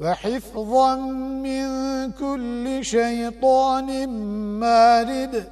وحفظا من كل شيطان مارد.